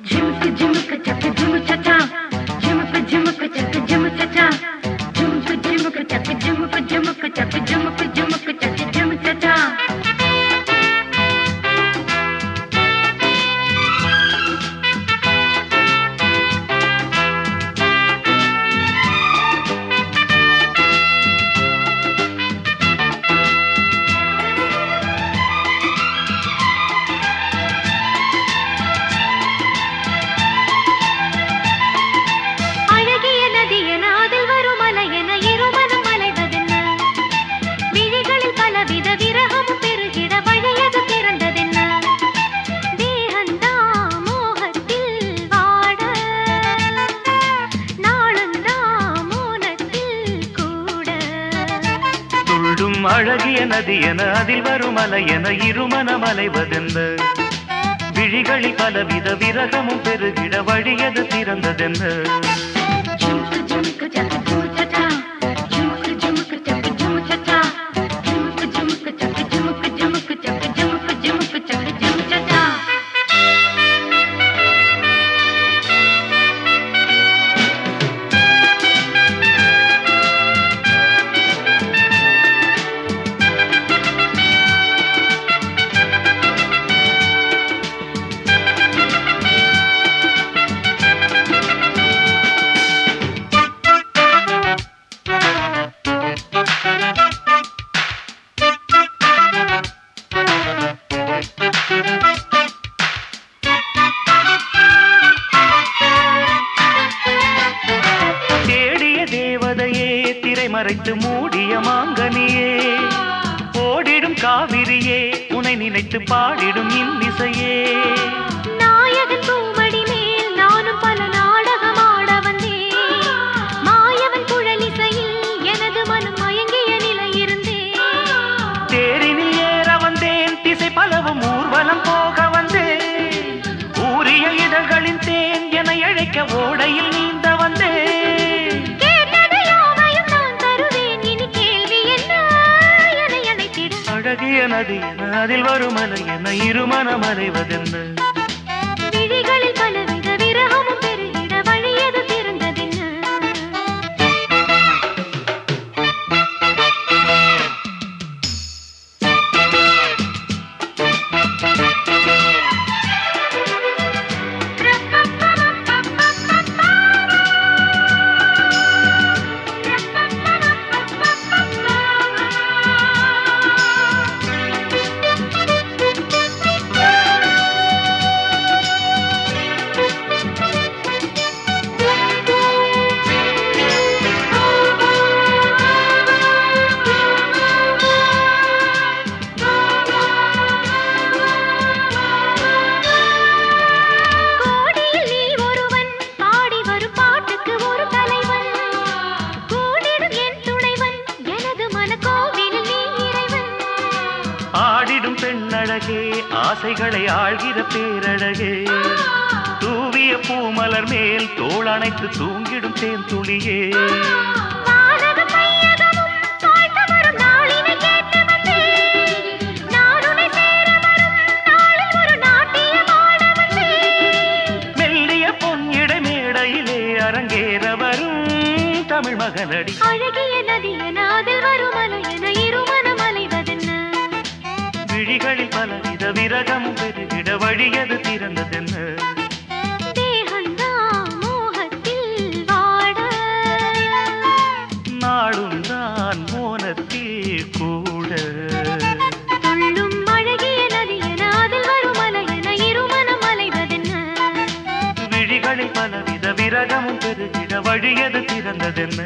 झुमक झुमक चक झुम चचा झुमक झुमक चक झुम चचा அழகிய நதி என அதில் வரும் அலை என இருமனம் அலைவதென்ன விழிகளில் பலவித விரகமும் பெருகிட வழியது திறந்ததென்ன மறைத்து மூடிய மாங்கனியே ஓடிடும் காவிரியே உனை நினைத்து பாடிடும் இன்னிசையே. அழகிய நதி என அதில் வரும் அலை என இருமனம் அலைவதென்ன பெண்ணழகே ஆசைகளை ஆழ்கிற பேரழகே. தூவிய பூமலர் மேல் தோள் அணைத்து தூங்கிடும் தேன் துளியே. அரங்கேற வரும் தமிழ் மகனடி. அழகிய நதி என அதில் வரும் அலை என இருமனம் அலைவதென்ன விழிகளில் பலவித விரகமும் பெருகிட வழியது திறந்ததென்ன நாளும் தான் மோனத்தில் கூட. துள்ளும் அழகிய நதி என அதில் வரும் அலை என இருமனம் அலைவதென்ன. விழிகளில் பலவித விரகமும் பெருகிட வழியது திறந்ததென்ன